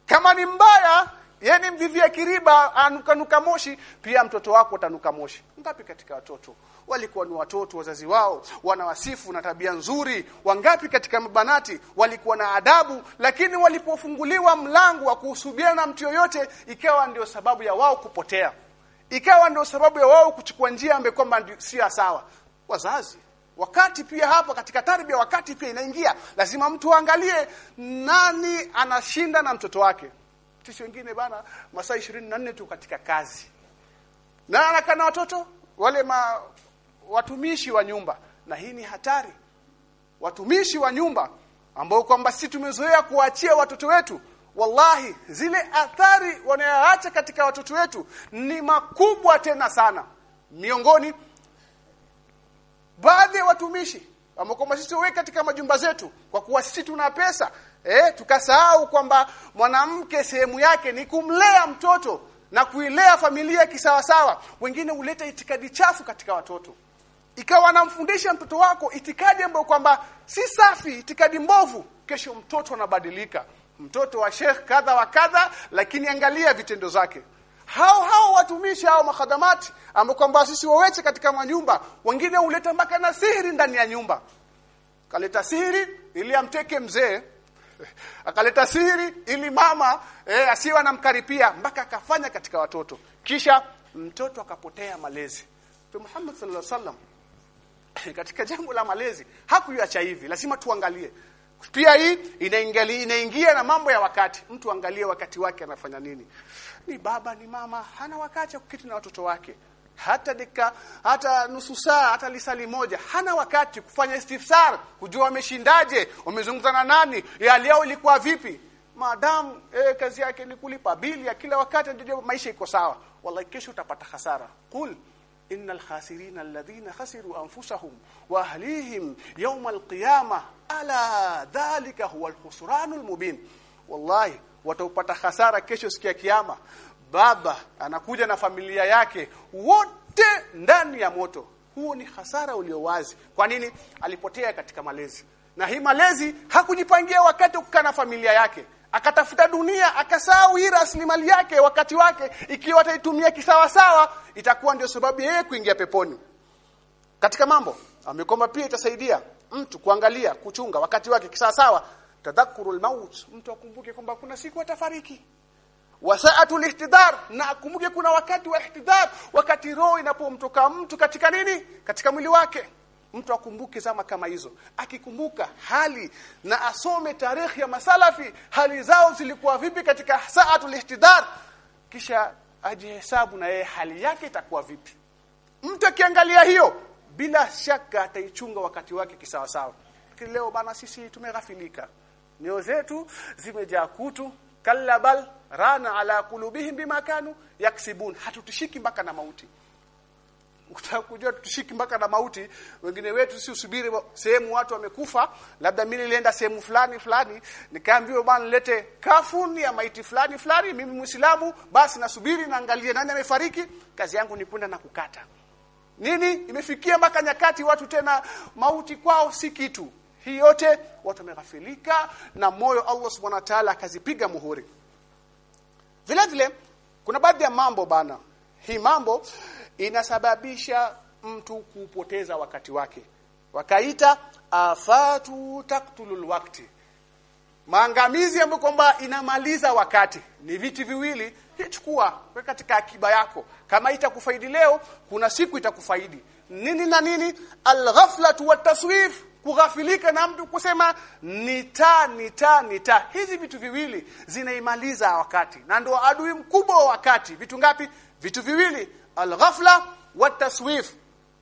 Kama ni mbaya yeye ni mvivia kiriba anukanuka moshi pia mtoto wako atanuka moshi. Ngapi katika watoto? Walikuwa ni watoto wazazi wao wanawasifu na tabia nzuri. Wangapi katika mabanati? Walikuwa na adabu lakini walipofunguliwa mlango wa kuhusubia na mtu yoyote ikawa ndio sababu ya wao kupotea. Ikawa ndio sababu ya wao kuchukua njia ambayo kwamba si sawa. Wazazi wakati pia hapa katika tarbia wakati pia inaingia lazima mtu aangalie nani anashinda na mtoto wake. Sisi wengine bana masaa 24 tu katika kazi. Na anakaa na watoto wale ma, watumishi wa nyumba. Na hii ni hatari. Watumishi wa nyumba ambao kwamba sisi tumezoea kuachia watoto wetu wallahi zile athari wanayoacha katika watoto wetu ni makubwa tena sana. Miongoni baadhi ya watumishi wamekoma sisi wewe katika majumba zetu kwa kuwa sisi tuna pesa. Eh tukasahau kwamba mwanamke sehemu yake ni kumlea mtoto na kuilea familia kisawasawa. Wengine huleta itikadi chafu katika watoto. Ikawa anamfundisha mtoto wako itikadi ambayo kwamba si safi itikadi mbovu kesho mtoto anabadilika. Mtoto wa sheikh kadha wa kadha lakini angalia vitendo zake hao hao watumishi hao makhadamati ambao kwamba sisi waweche katika manyumba wengine uleta mpaka na sihiri ndani ya nyumba. Kaleta sihiri ili amteke mzee. Akaleta sihiri ili mama eh, asiwe anamkaripia mpaka akafanya katika watoto. Kisha mtoto akapotea malezi. Mtume Muhammad sallallahu alaihi wasallam katika jambo la malezi hakuiacha hivi. Lazima tuangalie. Pia hii inaingia inaingia na mambo ya wakati. Mtu angalie wakati wake anafanya nini ni baba ni mama hana wakati wa kuketi na watoto wake. Hata dika hata nusu saa hata lisali moja hana wakati kufanya istifsar kujua wameshindaje wamezungumza na nani hali yao ilikuwa vipi. Maadamu eh, kazi yake ni kulipa bili ya kila wakati ndio maisha iko sawa. Wallahi kesho utapata hasara. Qul innal khasirina alladhina khasiru anfusahum wa ahlihim yawm alqiyamah ala dhalika huwa alkhusranul mubin. Wallahi wataupata hasara kesho siku ya kiyama. Baba anakuja na familia yake wote ndani ya moto. Huo ni hasara ulio wazi. Kwa nini? Alipotea katika malezi. Na hii malezi hakujipangia wakati kukaa na familia yake. Akatafuta dunia akasahau hii rasilimali yake wakati wake. Ikiwa ataitumia kisawasawa itakuwa ndio sababu yeye kuingia peponi. Katika mambo amekomba pia itasaidia mtu kuangalia kuchunga wakati wake kisawa sawa tadhakkurul maut mtu akumbuke kwamba kuna siku atafariki. Wasaatul ihtidar na akumbuke kuna wakati wa ihtidar. Wakati roho inapomtoka mtu katika nini? Katika mwili wake. Mtu akumbuke zama kama hizo. Akikumbuka hali na asome tarehe ya masalafi hali zao zilikuwa vipi katika saatul ihtidar kisha ajihesabu na yeye hali yake itakuwa vipi. Mtu akiangalia hiyo bila shaka ataichunga wakati wake kisawasawa. Sawa leo bana sisi tumeghafilika nyoyo zetu zimejaa kutu. Kallabal rana ala kulubihim bima kanu yaksibun. Hatutishiki mpaka na mauti. Ukitaka kujua mpaka na mauti wengine wetu si usubiri sehemu watu wamekufa labda mimi nilienda sehemu fulani fulani nikaambiwa bwana nilete kafuni ya maiti fulani fulani mimi muislamu basi nasubiri naangalie nani amefariki. Kazi yangu ni kwenda na kukata. Nini? Imefikia mpaka nyakati watu tena mauti kwao si kitu hii yote watu wameghafilika na moyo Allah subhanahu wa ta'ala akazipiga muhuri. Vile vile kuna baadhi ya mambo bana. Hii mambo inasababisha mtu kupoteza wakati wake. Wakaita afatu taktulul wakti maangamizi ambayo kwamba inamaliza wakati. Ni viti viwili hichukua katika akiba yako. Kama itakufaidi leo kuna siku itakufaidi. Nini na nini? Alghaflatu wataswif kughafilika na mtu kusema nita nita nita hizi vitu viwili zinaimaliza wakati na ndio adui mkubwa wa wakati. Vitu ngapi? Vitu viwili. Alghafla wataswif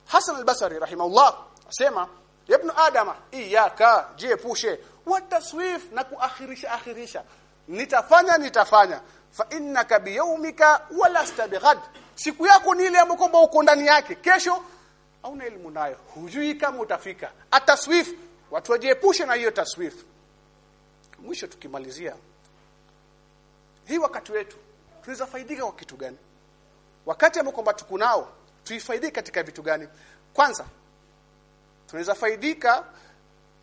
Hasan al-Basri rahimahullah asema ibn adama iyaka jiepushe. Wataswif na kuakhirisha akhirisha. Nitafanya nitafanya. Fa innaka biyawmika wala stabighad siku yako ni ile ambayo kwamba uko ndani yake. Kesho hauna elimu nayo. Hujui kama utafika. Ataswif watu wajiepushe na hiyo taswif mwisho tukimalizia hii wakati wetu tunaweza faidika kwa kitu gani? Wakati ambao kwamba tuko nao tuifaidike katika vitu gani? Kwanza tunaweza faidika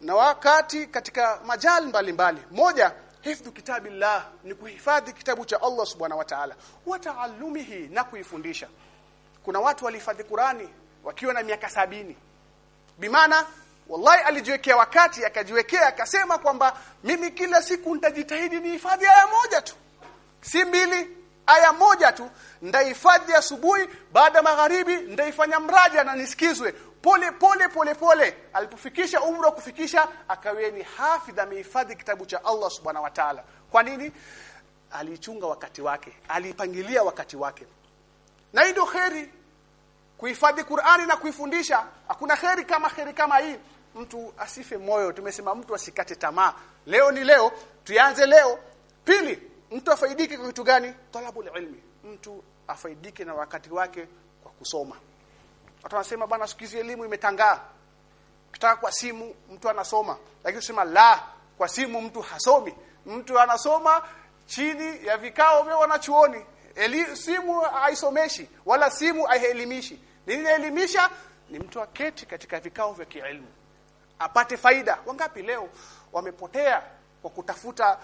na wakati katika majali mbalimbali. Mbali. moja hifdhu kitabillah ni kuhifadhi kitabu cha Allah subhanahu wa ta'ala. Wa taallumihi na kuifundisha. Kuna watu walihifadhi Qurani wakiwa na miaka sabini. Bimana wallahi alijiwekea wakati akajiwekea akasema kwamba mimi kila siku nitajitahidi nihifadhi aya moja tu. Si mbili aya moja tu. Ndaihifadhi asubuhi baada magharibi ndaifanya mraja na nisikizwe pole pole pole pole. Alipofikisha umri wa kufikisha akawe ni hafidh amehifadhi kitabu cha Allah subhanahu wa ta'ala. Kwa nini? Alichunga wakati wake alipangilia wakati wake. Na hii kheri kuhifadhi Qur'ani na kuifundisha hakuna kheri kama kheri kama hii. Mtu asife moyo tumesema mtu asikate tamaa. Leo ni leo tuanze leo. Pili mtu afaidike kwa kitu gani? Talabul ilmi. Mtu afaidike na wakati wake kwa kusoma. Watu wanasema bwana sikizi elimu imetangaa. Kitaka kwa simu mtu anasoma. Lakini usema la kwa simu mtu hasomi. Mtu anasoma chini ya vikao vya wanachuoni. Eli, simu haisomeshi wala simu haielimishi nini inaelimisha ni mtu aketi katika vikao vya kielimu. Apate faida. Wangapi leo wamepotea kwa kutafuta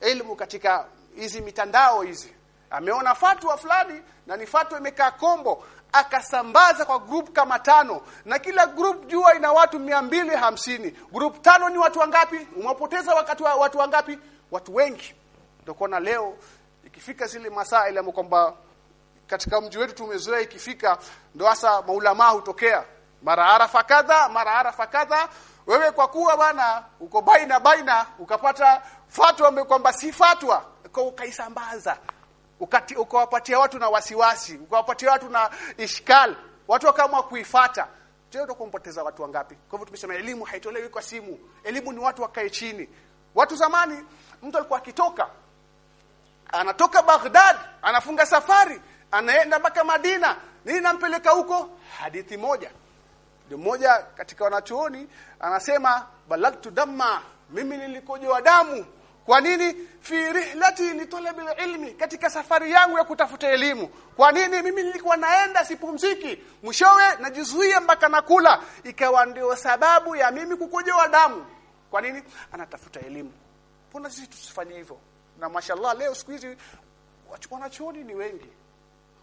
elimu katika hizi mitandao hizi? Ameona fatwa fulani na ni fatwa imekaa kombo. Akasambaza kwa group kama tano. Na kila group jua ina watu mbili hamsini. Group tano ni watu wangapi? Umepoteza wakati wa watu wangapi? Watu wengi. Ndio leo ikifika zile masaa ile kwamba katika mji wetu tumezoea ikifika ndo hasa maulama hutokea. Mara arafa kadha mara arafa kadha. Wewe kwa kuwa bwana uko baina baina ukapata fatwa kwamba si fatwa ukaisambaza. Ukati ukawapatia watu na wasiwasi ukawapatia watu na ishkal. Watu wakaamua kuifata. Je utakompoteza watu wangapi? Kwa hivyo tumesema elimu haitolewi kwa simu. Elimu ni watu wakae chini. Watu zamani mtu alikuwa akitoka anatoka Baghdad anafunga safari anaenda mpaka Madina. Nini nampeleka huko? Hadithi moja. Ndio mmoja katika wanachuoni anasema balagtu damma mimi nilikojoa damu. Kwa nini? Fi rihlati li talabil ilmi katika safari yangu ya kutafuta elimu. Kwa nini? Mimi nilikuwa naenda sipumziki. Mshowe najizuia mpaka nakula. Ikawa ndio sababu ya mimi kukojoa damu. Kwa nini? Anatafuta elimu. Mbona sisi tusifanye hivyo? Na mashallah leo siku hizi wanachuoni ni wengi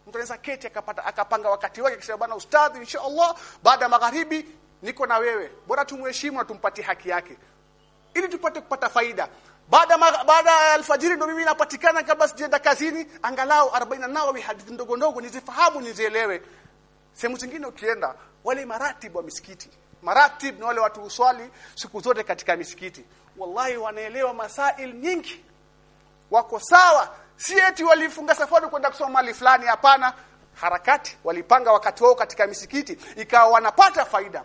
mtu anaweza keti akapata akapanga wakati wake akisema bwana ustadhi inshallah baada ya magharibi niko na wewe. Bora tumheshimu na tumpatie haki yake. Ili tupate kupata faida. Baada baada ya alfajiri ndio mimi napatikana kabla sijaenda kazini angalau 40 nawawi hadithi ndogo ndogo nizifahamu nizielewe. Sehemu zingine ukienda wale maratibu wa misikiti. Maratib ni wale watu uswali siku zote katika misikiti. Wallahi wanaelewa masail nyingi. Wako sawa si eti walifunga safari kwenda kusoma mali fulani hapana. Harakati walipanga wakati wao katika misikiti ikawa wanapata faida.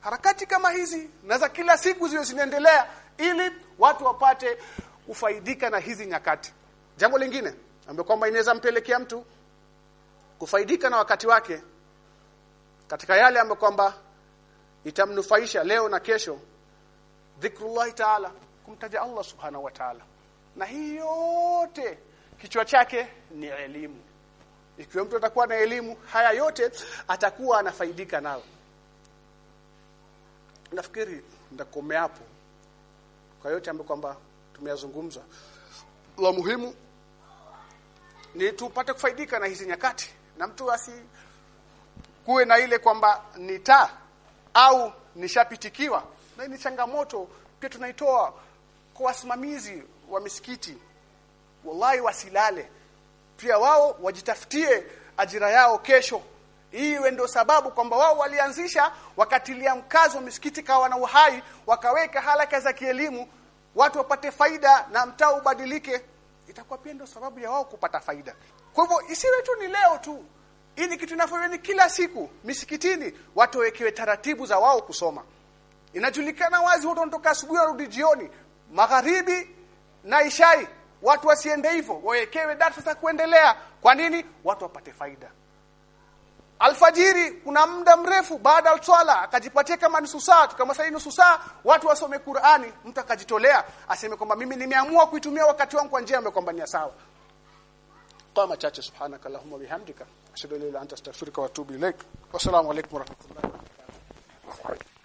Harakati kama hizi na za kila siku ziwe zinaendelea ili watu wapate kufaidika na hizi nyakati. Jambo lingine ambapo kwamba inaweza mpelekea mtu kufaidika na wakati wake katika yale ambayo kwamba itamnufaisha leo na kesho dhikrullah taala kumtaja Allah subhanahu wa ta'ala na hii yote kichwa chake ni elimu. Ikiwa mtu atakuwa na elimu haya yote atakuwa anafaidika nayo. Nafikiri ndakomea hapo kwa yote ambayo kwamba tumeyazungumza. La muhimu ni tupate kufaidika na hizi nyakati na mtu asi kuwe na ile kwamba ni taa au nishapitikiwa. Na ni changamoto pia tunaitoa kwa wasimamizi wa misikiti wallahi wasilale. Pia wao wajitafutie ajira yao kesho. Iwe ndio sababu kwamba wao walianzisha wakatilia mkazo misikiti kawa na uhai wakaweka halaka za kielimu watu wapate faida na mtaa ubadilike. Itakuwa pia ndio sababu ya wao kupata faida. Kwa hivyo isiwe tu ni leo tu. Hii ni kitu inafanywa kila siku misikitini. Watu wekewe taratibu za wao kusoma. Inajulikana wazi watu wanatoka asubuhi warudi jioni. Magharibi na ishai. Watu wasiende hivyo wawekewe data za kuendelea. Kwa nini? Watu wapate faida. Alfajiri kuna muda mrefu baada ya swala akajipatia kama nusu saa kama sasa nusu saa watu wasome Qur'ani mtu akajitolea aseme kwamba mimi nimeamua kuitumia wakati wangu kwa njia ambayo kwamba ni sawa. Kwa machache subhanaka allahumma bihamdika. Ashhadu an la ilaha illa anta astaghfiruka wa atubu ilaik wassalamu alaykum wa rahmatullahi wa barakatuh